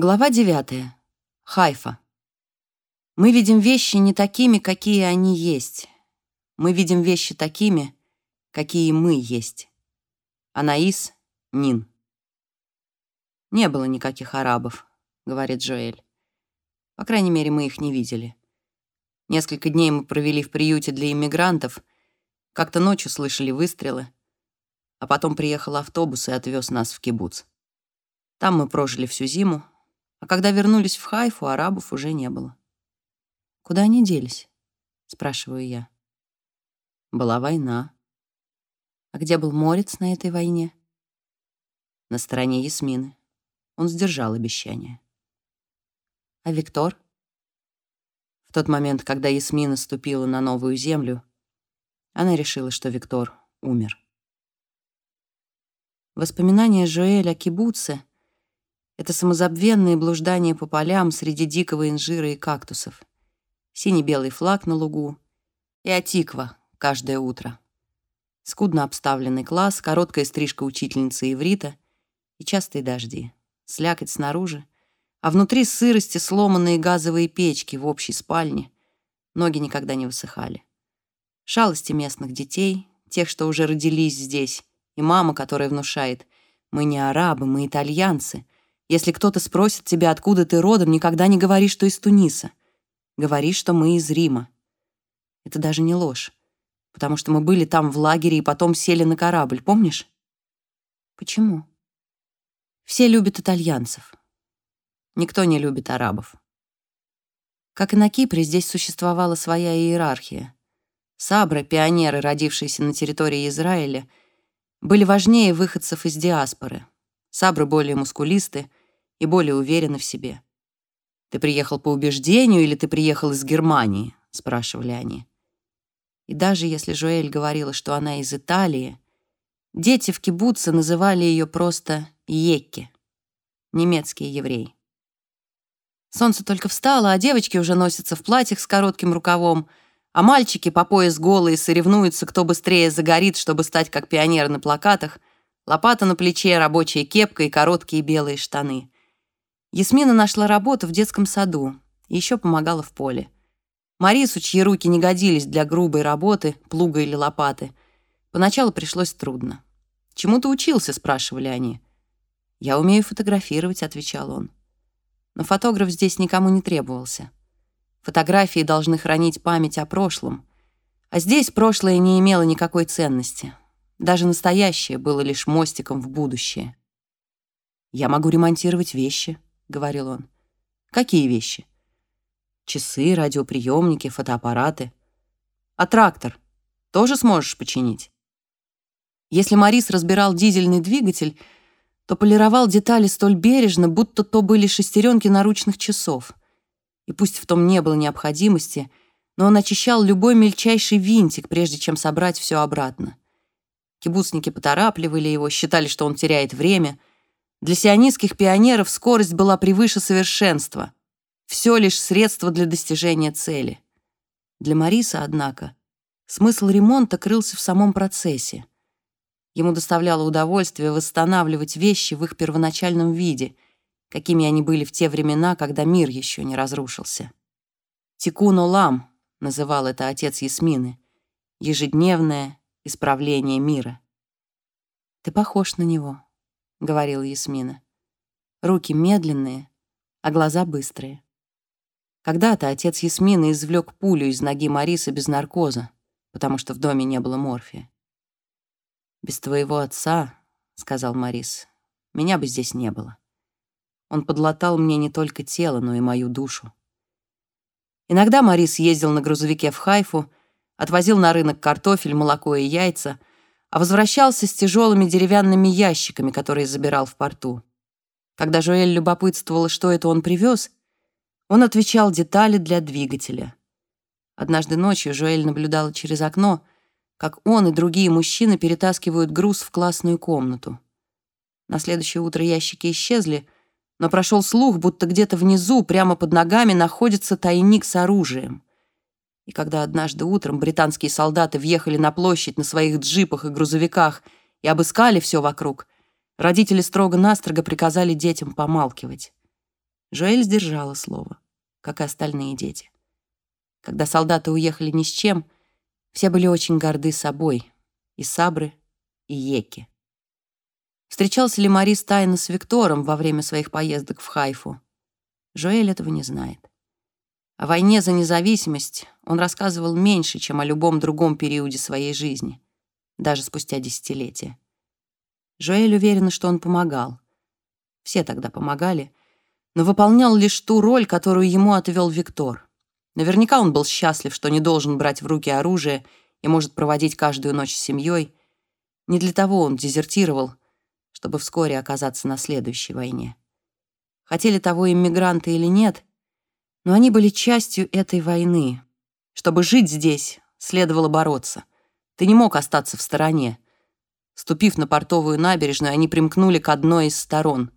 Глава 9. Хайфа. Мы видим вещи не такими, какие они есть. Мы видим вещи такими, какие мы есть. Анаис Нин. «Не было никаких арабов», — говорит Джоэль. По крайней мере, мы их не видели. Несколько дней мы провели в приюте для иммигрантов, как-то ночью слышали выстрелы, а потом приехал автобус и отвез нас в кибуц. Там мы прожили всю зиму, а когда вернулись в Хайфу, арабов уже не было. «Куда они делись?» — спрашиваю я. Была война. А где был Морец на этой войне? На стороне Ясмины. Он сдержал обещание. А Виктор? В тот момент, когда Ясмина ступила на новую землю, она решила, что Виктор умер. Воспоминания Жоэля о кибуце это самозабвенные блуждания по полям среди дикого инжира и кактусов. Синий-белый флаг на лугу и атиква каждое утро. Скудно обставленный класс, короткая стрижка учительницы иврита и частые дожди. Слякоть снаружи, а внутри сырости сломанные газовые печки в общей спальне. Ноги никогда не высыхали. Шалости местных детей, тех, что уже родились здесь, и мама, которая внушает «Мы не арабы, мы итальянцы», если кто-то спросит тебя, откуда ты родом, никогда не говори, что из Туниса. Говори, что мы из Рима. Это даже не ложь, потому что мы были там в лагере и потом сели на корабль, помнишь? Почему? Все любят итальянцев. Никто не любит арабов. Как и на Кипре, здесь существовала своя иерархия. Сабры, пионеры, родившиеся на территории Израиля, были важнее выходцев из диаспоры. Сабры более мускулисты, и более уверены в себе. «Ты приехал по убеждению или ты приехал из Германии?» — спрашивали они. И даже если Жоэль говорила, что она из Италии, дети в кибуце называли ее просто Екке, немецкий еврей. Солнце только встало, а девочки уже носятся в платьях с коротким рукавом, а мальчики по пояс голые соревнуются, кто быстрее загорит, чтобы стать как пионеры на плакатах, лопата на плече, рабочая кепка и короткие белые штаны. Ясмина нашла работу в детском саду и еще помогала в поле. Марису, чьи руки не годились для грубой работы, плуга или лопаты, поначалу пришлось трудно. «Чему ты учился?» — спрашивали они. «Я умею фотографировать», — отвечал он. Но фотограф здесь никому не требовался. Фотографии должны хранить память о прошлом. А здесь прошлое не имело никакой ценности. Даже настоящее было лишь мостиком в будущее. «Я могу ремонтировать вещи», — говорил он. «Какие вещи?» «Часы, радиоприемники, фотоаппараты. А трактор тоже сможешь починить?» Если Марис разбирал дизельный двигатель, то полировал детали столь бережно, будто то были шестеренки наручных часов. И пусть в том не было необходимости, но он очищал любой мельчайший винтик, прежде чем собрать все обратно. Кибуцники поторапливали его, считали, что он теряет время — для сионистских пионеров скорость была превыше совершенства. Все лишь средство для достижения цели. Для Мариса, однако, смысл ремонта крылся в самом процессе. Ему доставляло удовольствие восстанавливать вещи в их первоначальном виде, какими они были в те времена, когда мир еще не разрушился. «Тикун Олам» называл это отец Ясмины, ежедневное исправление мира. «Ты похож на него», — говорила Ясмина. Руки медленные, а глаза быстрые. Когда-то отец Ясмины извлек пулю из ноги Марисы без наркоза, потому что в доме не было морфия. «Без твоего отца, — сказал Марис, — меня бы здесь не было. Он подлатал мне не только тело, но и мою душу. Иногда Марис ездил на грузовике в Хайфу, отвозил на рынок картофель, молоко и яйца, а возвращался с тяжелыми деревянными ящиками, которые забирал в порту. Когда Жоэль любопытствовала, что это он привез, он отвечал детали для двигателя. Однажды ночью Жоэль наблюдала через окно, как он и другие мужчины перетаскивают груз в классную комнату. На следующее утро ящики исчезли, но прошел слух, будто где-то внизу, прямо под ногами, находится тайник с оружием. И когда однажды утром британские солдаты въехали на площадь на своих джипах и грузовиках и обыскали все вокруг, родители строго-настрого приказали детям помалкивать. Жоэль сдержала слово, как и остальные дети. Когда солдаты уехали ни с чем, все были очень горды собой, и Сабры, и Еки. Встречался ли Марис тайно с Виктором во время своих поездок в Хайфу? Жоэль этого не знает. О войне за независимость он рассказывал меньше, чем о любом другом периоде своей жизни, даже спустя десятилетия. Жоэль уверена, что он помогал. Все тогда помогали, но выполнял лишь ту роль, которую ему отвел Виктор. Наверняка он был счастлив, что не должен брать в руки оружие и может проводить каждую ночь с семьей. Не для того он дезертировал, чтобы вскоре оказаться на следующей войне. Хотели того иммигранты или нет, но они были частью этой войны. Чтобы жить здесь, следовало бороться. Ты не мог остаться в стороне. Ступив на портовую набережную, они примкнули к одной из сторон.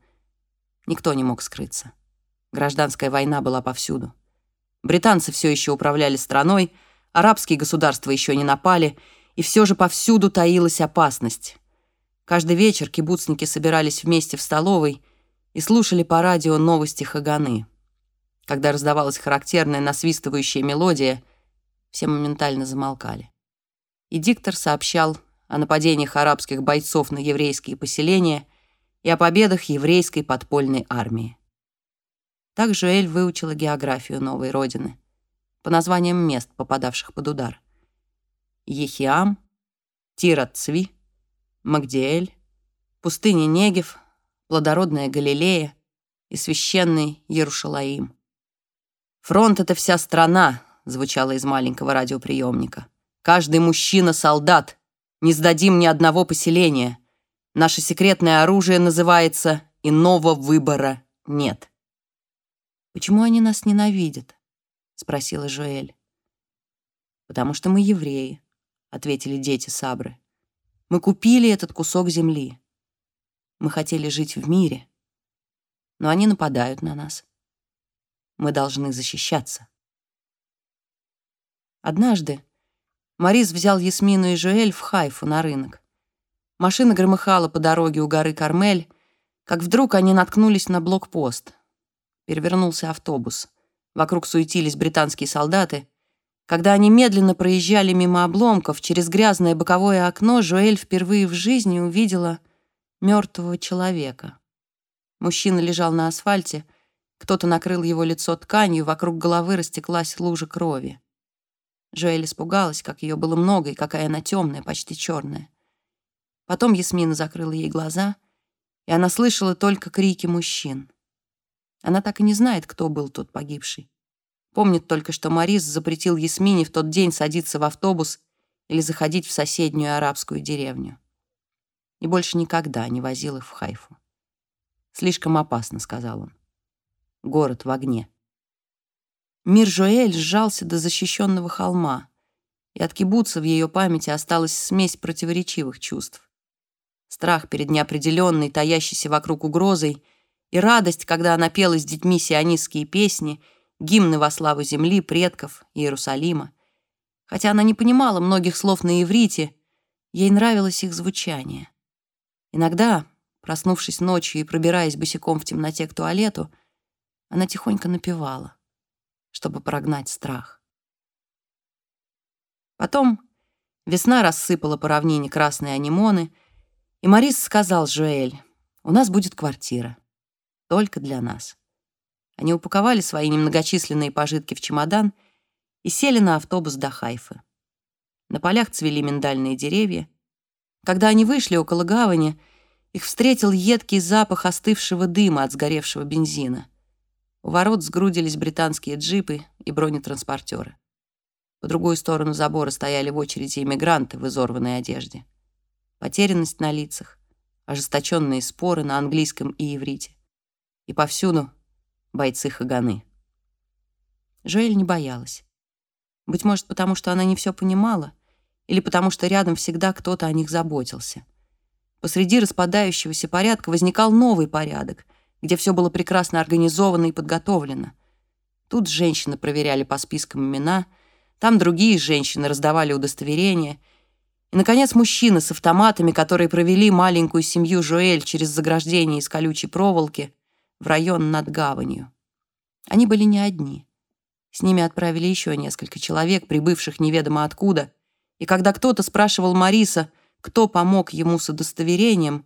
Никто не мог скрыться. Гражданская война была повсюду. Британцы все еще управляли страной, арабские государства еще не напали, и все же повсюду таилась опасность. Каждый вечер кибуцники собирались вместе в столовой и слушали по радио новости Хаганы. Когда раздавалась характерная насвистывающая мелодия, все моментально замолкали. И диктор сообщал о нападениях арабских бойцов на еврейские поселения и о победах еврейской подпольной армии. Так Жуэль выучила географию новой родины по названиям мест, попадавших под удар. Ехиам, Тират-Цви, Магдиэль, пустыня Негев, плодородная Галилея и священный Ярушалаим. «Фронт — это вся страна», — звучало из маленького радиоприемника. «Каждый мужчина — солдат. Не сдадим ни одного поселения. Наше секретное оружие называется «Иного выбора нет». «Почему они нас ненавидят?» — спросила Жоэль. «Потому что мы евреи», — ответили дети Сабры. Мы купили этот кусок земли. Мы хотели жить в мире, но они нападают на нас. Мы должны защищаться. Однажды Морис взял Ясмину и Жуэль в Хайфу на рынок. Машина громыхала по дороге у горы Кармель, как вдруг они наткнулись на блокпост. Перевернулся автобус. Вокруг суетились британские солдаты, когда они медленно проезжали мимо обломков, через грязное боковое окно Жуэль впервые в жизни увидела мертвого человека. Мужчина лежал на асфальте, кто-то накрыл его лицо тканью, вокруг головы растеклась лужа крови. Жуэль испугалась, как ее было много и какая она темная, почти черная. Потом Ясмина закрыла ей глаза, и она слышала только крики мужчин. Она так и не знает, кто был тот погибший. Помнит только, что Морис запретил Ясмине в тот день садиться в автобус или заходить в соседнюю арабскую деревню. И больше никогда не возил их в Хайфу. «Слишком опасно», — сказал он. «Город в огне». Мир Жоэль сжался до защищенного холма, и от кибуца в ее памяти осталась смесь противоречивых чувств. Страх перед неопределенной, таящейся вокруг угрозой, и радость, когда она пела с детьми сионистские песни — гимны во славу земли, предков, Иерусалима. Хотя она не понимала многих слов на иврите, ей нравилось их звучание. Иногда, проснувшись ночью и пробираясь босиком в темноте к туалету, она тихонько напевала, чтобы прогнать страх. Потом весна рассыпала по равнине красные анимоны, и Морис сказал Жуэль, «У нас будет квартира. Только для нас». Они упаковали свои немногочисленные пожитки в чемодан и сели на автобус до Хайфы. На полях цвели миндальные деревья. Когда они вышли около гавани, их встретил едкий запах остывшего дыма от сгоревшего бензина. У ворот сгрудились британские джипы и бронетранспортеры. По другую сторону забора стояли в очереди иммигранты в изорванной одежде. Потерянность на лицах, ожесточенные споры на английском и иврите. И повсюду бойцы Хаганы. Жоэль не боялась. Быть может, потому что она не все понимала, или потому что рядом всегда кто-то о них заботился. Посреди распадающегося порядка возникал новый порядок, где все было прекрасно организовано и подготовлено. Тут женщины проверяли по спискам имена, там другие женщины раздавали удостоверения, и, наконец, мужчины с автоматами, которые провели маленькую семью Жоэль через заграждение из колючей проволоки, в район над гаванью, Они были не одни. С ними отправили еще несколько человек, прибывших неведомо откуда, и когда кто-то спрашивал Мариса, кто помог ему с удостоверением,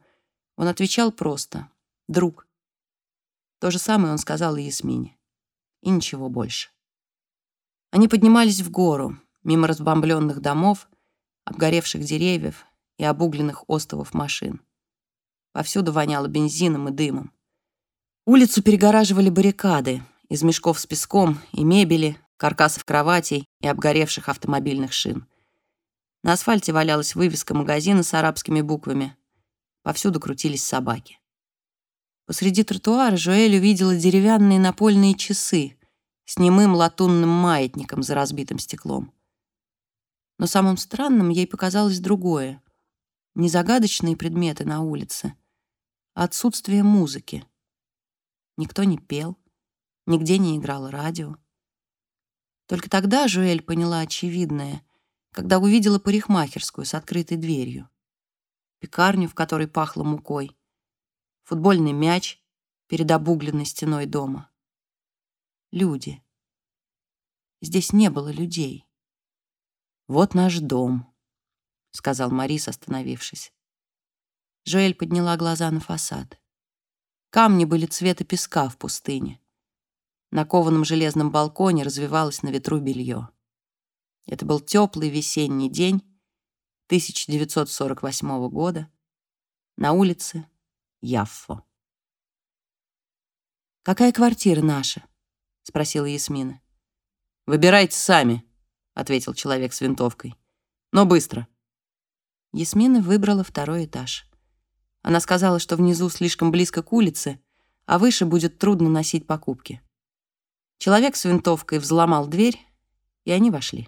он отвечал просто «друг». То же самое он сказал и Ясмине. И ничего больше. Они поднимались в гору, мимо разбомбленных домов, обгоревших деревьев и обугленных остовов машин. Повсюду воняло бензином и дымом. Улицу перегораживали баррикады из мешков с песком и мебели, каркасов кроватей и обгоревших автомобильных шин. На асфальте валялась вывеска магазина с арабскими буквами. Повсюду крутились собаки. Посреди тротуара Жуэль увидела деревянные напольные часы с немым латунным маятником за разбитым стеклом. Но самым странным ей показалось другое. Не загадочные предметы на улице, а отсутствие музыки. Никто не пел, нигде не играло радио. Только тогда Жуэль поняла очевидное, когда увидела парикмахерскую с открытой дверью, пекарню, в которой пахло мукой, футбольный мяч перед обугленной стеной дома. Люди. Здесь не было людей. «Вот наш дом», — сказал Марис, остановившись. Жоэль подняла глаза на фасад. Камни были цвета песка в пустыне. На кованом железном балконе развивалось на ветру белье. Это был теплый весенний день 1948 года. На улице Яффо. «Какая квартира наша?» — спросила Ясмина. «Выбирайте сами», — ответил человек с винтовкой. «Но быстро». Ясмина выбрала второй этаж. Она сказала, что внизу слишком близко к улице, а выше будет трудно носить покупки. Человек с винтовкой взломал дверь, и они вошли.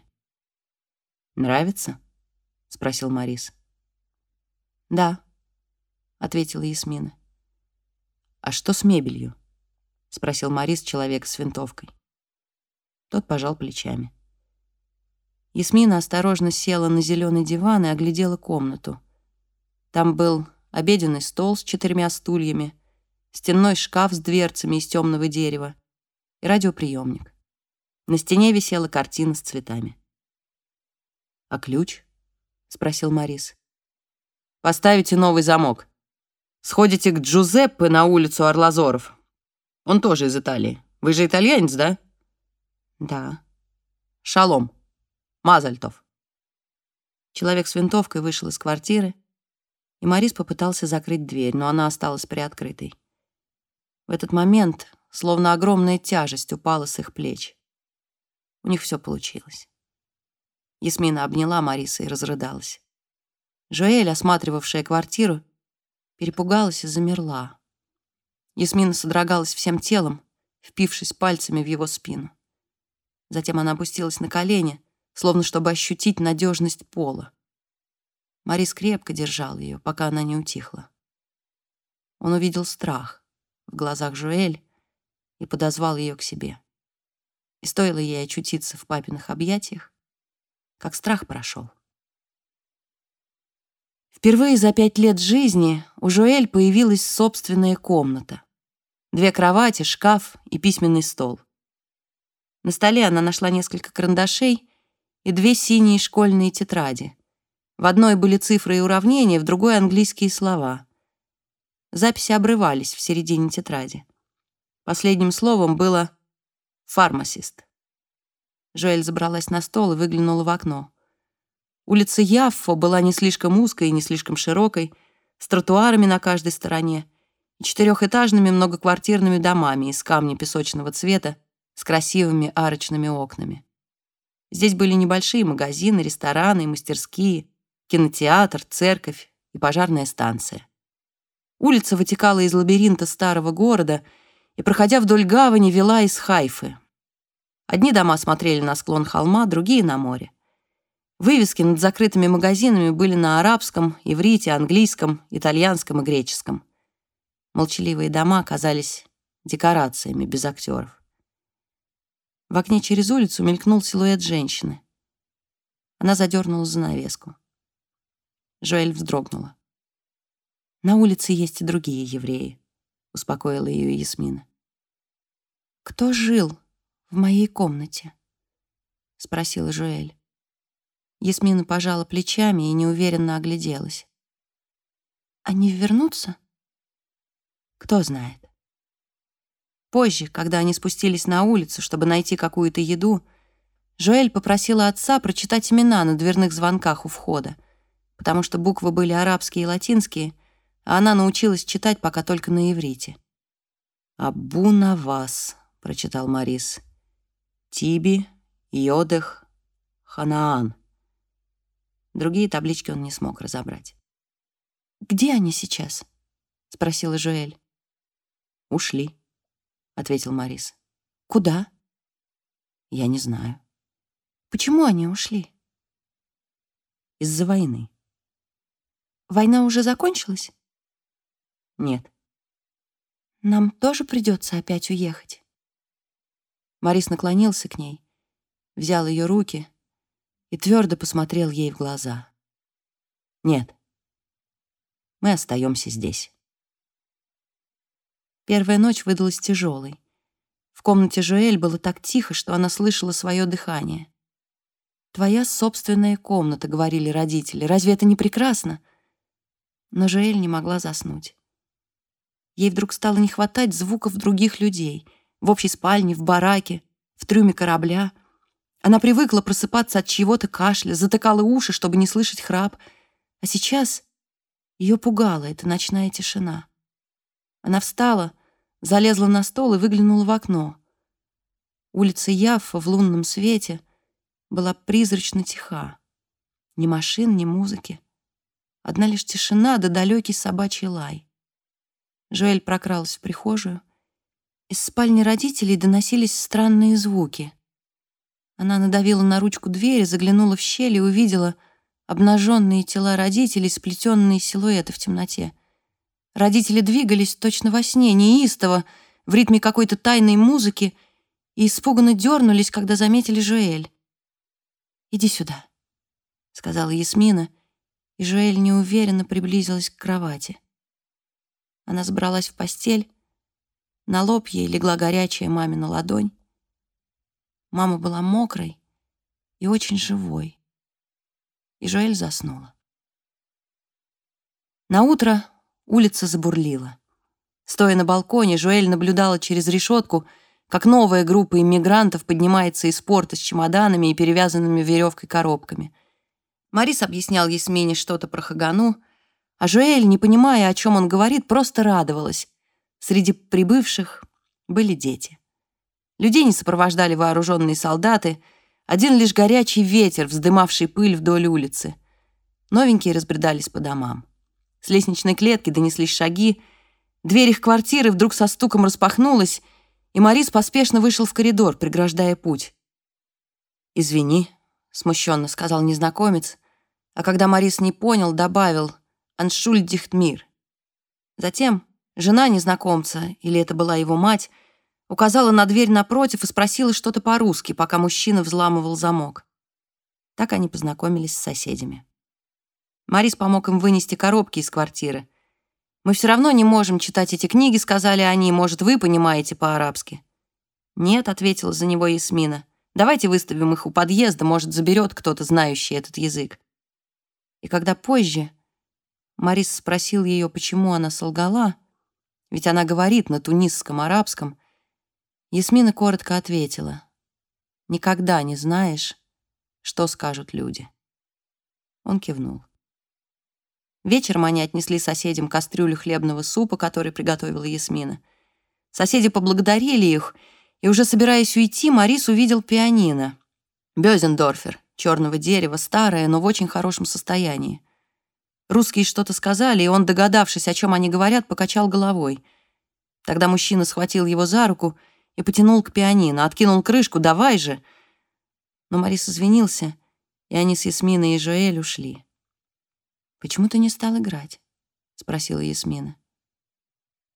«Нравится?» — спросил Марис. «Да», — ответила Ясмина. «А что с мебелью?» — спросил Морис человек с винтовкой. Тот пожал плечами. Ясмина осторожно села на зеленый диван и оглядела комнату. Там был обеденный стол с четырьмя стульями, стенной шкаф с дверцами из темного дерева и радиоприемник. На стене висела картина с цветами. «А ключ?» — спросил Морис. «Поставите новый замок», Сходите к Джузеппе на улицу Орлазоров. Он тоже из Италии. Вы же итальянец, да? Да. Шалом. Мазальтов. Человек с винтовкой вышел из квартиры, и Морис попытался закрыть дверь, но она осталась приоткрытой. В этот момент словно огромная тяжесть упала с их плеч. У них все получилось. Ясмина обняла Мариса и разрыдалась. Жоэль, осматривавшая квартиру, перепугалась и замерла. Ясмина содрогалась всем телом, впившись пальцами в его спину. Затем она опустилась на колени, словно чтобы ощутить надежность пола. Марис крепко держал ее, пока она не утихла. Он увидел страх в глазах Жуэль и подозвал ее к себе. И стоило ей очутиться в папиных объятиях, как страх прошел. Впервые за пять лет жизни у Жоэль появилась собственная комната. Две кровати, шкаф и письменный стол. На столе она нашла несколько карандашей и две синие школьные тетради. В одной были цифры и уравнения, в другой — английские слова. Записи обрывались в середине тетради. Последним словом было «фармасист». Жоэль забралась на стол и выглянула в окно. Улица Яффо была не слишком узкой и не слишком широкой, с тротуарами на каждой стороне и четырехэтажными многоквартирными домами из камня песочного цвета с красивыми арочными окнами. Здесь были небольшие магазины, рестораны, мастерские, кинотеатр, церковь и пожарная станция. Улица вытекала из лабиринта старого города и, проходя вдоль гавани, вела из Хайфы. Одни дома смотрели на склон холма, другие — на море. Вывески над закрытыми магазинами были на арабском, иврите, английском, итальянском и греческом. Молчаливые дома казались декорациями без актеров. В окне через улицу мелькнул силуэт женщины. Она задернула занавеску. Жоэль вздрогнула. «На улице есть и другие евреи», — успокоила ее Ясмина. «Кто жил в моей комнате?» — спросила Жуэль. Ясмина пожала плечами и неуверенно огляделась. «Они вернутся?» «Кто знает». Позже, когда они спустились на улицу, чтобы найти какую-то еду, Жоэль попросила отца прочитать имена на дверных звонках у входа, потому что буквы были арабские и латинские, а она научилась читать пока только на иврите. «Абу Навас», — прочитал Марис. «Тиби, Йодех, Ханаан». Другие таблички он не смог разобрать. «Где они сейчас?» — спросила Жоэль. «Ушли», ответил Марис. Куда? Я не знаю. Почему они ушли? Из-за войны. Война уже закончилась? Нет. Нам тоже придется опять уехать. Марис наклонился к ней, взял ее руки и твердо посмотрел ей в глаза. Нет. Мы остаемся здесь. Первая ночь выдалась тяжелой. В комнате Жуэль было так тихо, что она слышала свое дыхание. «Твоя собственная комната», — говорили родители. «Разве это не прекрасно?» Но Жуэль не могла заснуть. Ей вдруг стало не хватать звуков других людей. В общей спальне, в бараке, в трюме корабля. Она привыкла просыпаться от чьего-то кашля, затыкала уши, чтобы не слышать храп. А сейчас ее пугала эта ночная тишина. Она встала, залезла на стол и выглянула в окно. Улица Яффа в лунном свете была призрачно тиха. Ни машин, ни музыки. Одна лишь тишина да далекий собачий лай. Жоэль прокралась в прихожую. Из спальни родителей доносились странные звуки. Она надавила на ручку двери, заглянула в щель и увидела обнаженные тела родителей, сплетенные силуэты в темноте — Родители двигались точно во сне, неистово, в ритме какой-то тайной музыки, и испуганно дернулись, когда заметили Жуэль. «Иди сюда», — сказала Ясмина, и Жуэль неуверенно приблизилась к кровати. Она забралась в постель, на лоб ей легла горячая мамина ладонь. Мама была мокрой и очень живой. И Жоэль заснула. На утро Улица забурлила. Стоя на балконе, Жуэль наблюдала через решетку, как новая группа иммигрантов поднимается из порта с чемоданами и перевязанными веревкой коробками. Марис объяснял Ясмине что-то про Хагану, а Жуэль, не понимая, о чем он говорит, просто радовалась. Среди прибывших были дети. Людей не сопровождали вооруженные солдаты, один лишь горячий ветер, вздымавший пыль вдоль улицы. Новенькие разбредались по домам. С лестничной клетки донеслись шаги. Дверь их квартиры вдруг со стуком распахнулась, и Морис поспешно вышел в коридор, преграждая путь. «Извини», — смущенно сказал незнакомец, а когда Морис не понял, добавил «Аншульдихтмир». Затем жена незнакомца, или это была его мать, указала на дверь напротив и спросила что-то по-русски, пока мужчина взламывал замок. Так они познакомились с соседями. Марис помог им вынести коробки из квартиры. «Мы все равно не можем читать эти книги», — сказали они. «Может, вы понимаете по-арабски?» «Нет», — ответила за него Ясмина. «Давайте выставим их у подъезда, может, заберет кто-то, знающий этот язык». И когда позже Марис спросил ее, почему она солгала, ведь она говорит на тунисском арабском, Ясмина коротко ответила, «Никогда не знаешь, что скажут люди». Он кивнул. Вечером они отнесли соседям кастрюлю хлебного супа, который приготовила Ясмина. Соседи поблагодарили их, и уже собираясь уйти, Марис увидел пианино. Бёзендорфер, черного дерева, старое, но в очень хорошем состоянии. Русские что-то сказали, и он, догадавшись, о чем они говорят, покачал головой. Тогда мужчина схватил его за руку и потянул к пианино, откинул крышку «давай же!». Но Марис извинился, и они с Ясминой и Жоэль ушли. «Почему ты не стал играть?» — спросила Ясмина.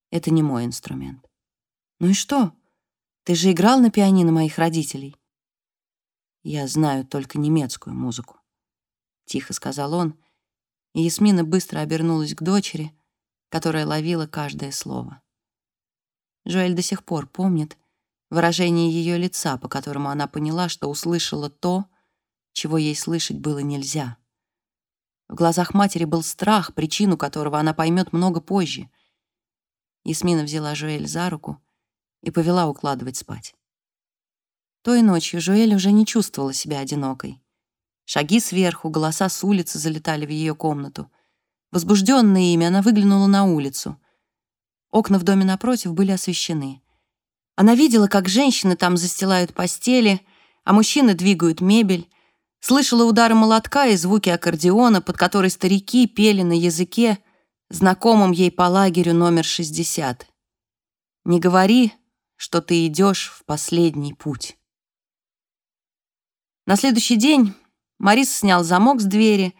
«Это не мой инструмент». «Ну и что? Ты же играл на пианино моих родителей». «Я знаю только немецкую музыку», — тихо сказал он, и Ясмина быстро обернулась к дочери, которая ловила каждое слово. Жоэль до сих пор помнит выражение ее лица, по которому она поняла, что услышала то, чего ей слышать было нельзя. В глазах матери был страх, причину которого она поймет много позже. Ясмина взяла Жуэль за руку и повела укладывать спать. Той ночью Жуэль уже не чувствовала себя одинокой. Шаги сверху, голоса с улицы залетали в ее комнату. Возбужденная ими, она выглянула на улицу. Окна в доме напротив были освещены. Она видела, как женщины там застилают постели, а мужчины двигают мебель, слышала удары молотка и звуки аккордеона, под который старики пели на языке, знакомом ей по лагерю номер 60. «Не говори, что ты идешь в последний путь». На следующий день Марис снял замок с двери,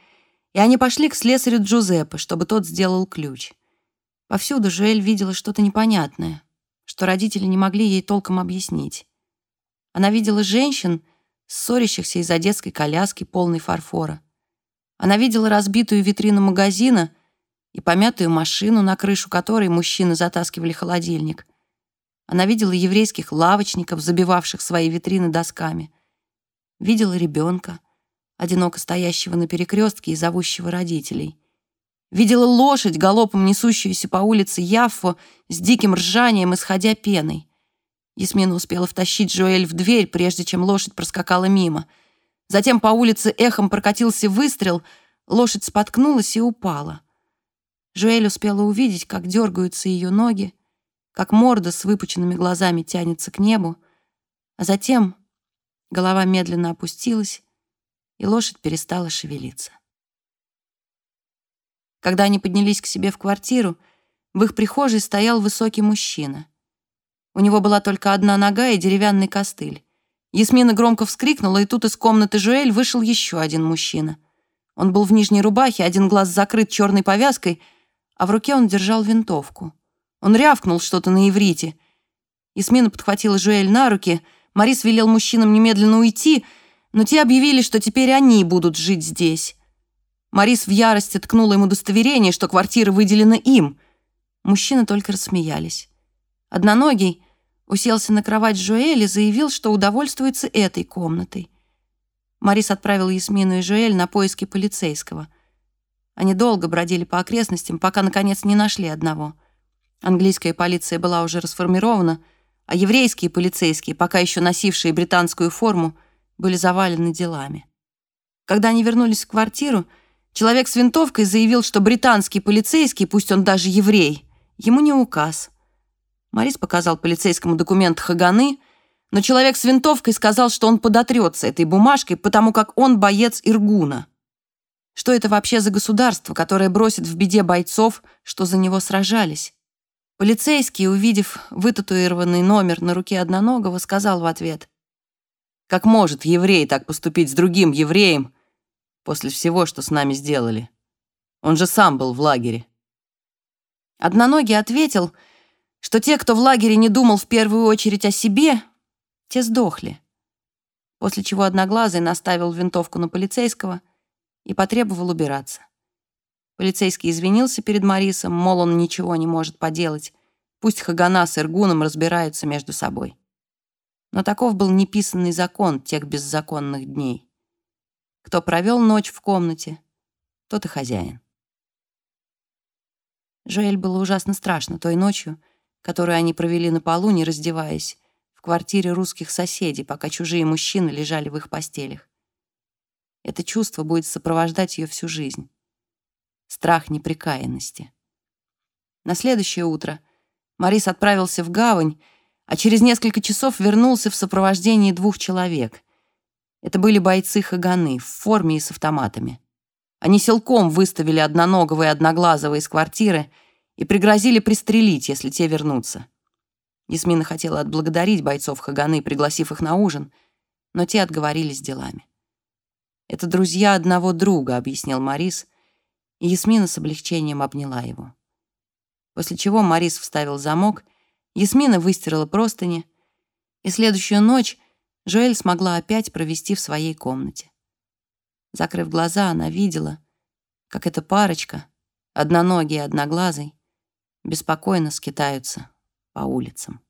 и они пошли к слесарю Джузеппе, чтобы тот сделал ключ. Повсюду Жуэль видела что-то непонятное, что родители не могли ей толком объяснить. Она видела женщин, ссорящихся из-за детской коляски, полной фарфора. Она видела разбитую витрину магазина и помятую машину, на крышу которой мужчины затаскивали холодильник. Она видела еврейских лавочников, забивавших свои витрины досками. Видела ребенка — одиноко стоящего на перекрестке и зовущего родителей. Видела лошадь, галопом несущуюся по улице Яффо с диким ржанием, исходя пеной. Ясмина успела втащить Жоэль в дверь, прежде чем лошадь проскакала мимо. Затем по улице эхом прокатился выстрел, лошадь споткнулась и упала. Жоэль успела увидеть, как дергаются ее ноги, как морда с выпученными глазами тянется к небу, а затем голова медленно опустилась, и лошадь перестала шевелиться. Когда они поднялись к себе в квартиру, в их прихожей стоял высокий мужчина. У него была только одна нога и деревянный костыль. Ясмина громко вскрикнула, и тут из комнаты Жуэль вышел еще один мужчина. Он был в нижней рубахе, один глаз закрыт черной повязкой, а в руке он держал винтовку. Он рявкнул что-то на иврите. Ясмина подхватила Жуэль на руки, Марис велел мужчинам немедленно уйти — но те объявили, что теперь они будут жить здесь. Марис в ярости ткнула ему удостоверение, что квартира выделена им. Мужчины только рассмеялись. Одноногий уселся на кровать Жуэль и заявил, что удовольствуется этой комнатой. Марис отправил Ясмину и Жуэль на поиски полицейского. Они долго бродили по окрестностям, пока, наконец, не нашли одного. Английская полиция была уже расформирована, а еврейские полицейские, пока еще носившие британскую форму, были завалены делами. Когда они вернулись в квартиру, человек с винтовкой заявил, что британский полицейский, пусть он даже еврей, ему не указ. Морис показал полицейскому документ Хаганы, но человек с винтовкой сказал, что он подотрется этой бумажкой, потому как он боец Иргуна. Что это вообще за государство, которое бросит в беде бойцов, что за него сражались? Полицейский, увидев вытатуированный номер на руке одноногого, сказал в ответ, как может еврей так поступить с другим евреем после всего, что с нами сделали? Он же сам был в лагере. Одноногий ответил, что те, кто в лагере не думал в первую очередь о себе, те сдохли. После чего Одноглазый наставил винтовку на полицейского и потребовал убираться. Полицейский извинился перед Марисом, мол, он ничего не может поделать. Пусть Хагана с Иргуном разбираются между собой. Но таков был неписанный закон тех беззаконных дней. Кто провел ночь в комнате, тот и хозяин. Жоэль было ужасно страшно той ночью, которую они провели на полу, не раздеваясь, в квартире русских соседей, пока чужие мужчины лежали в их постелях. Это чувство будет сопровождать ее всю жизнь. Страх неприкаянности. На следующее утро Марис отправился в гавань а через несколько часов вернулся в сопровождении двух человек. Это были бойцы Хаганы в форме и с автоматами. Они силком выставили одноногого и одноглазого из квартиры и пригрозили пристрелить, если те вернутся. Ясмина хотела отблагодарить бойцов Хаганы, пригласив их на ужин, но те отговорились делами. «Это друзья одного друга», — объяснил Марис, и Ясмина с облегчением обняла его. После чего Марис вставил замок Ясмина выстирала простыни, и следующую ночь Жоэль смогла опять провести в своей комнате. Закрыв глаза, она видела, как эта парочка, одноногий и одноглазый, беспокойно скитаются по улицам.